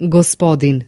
gospodin.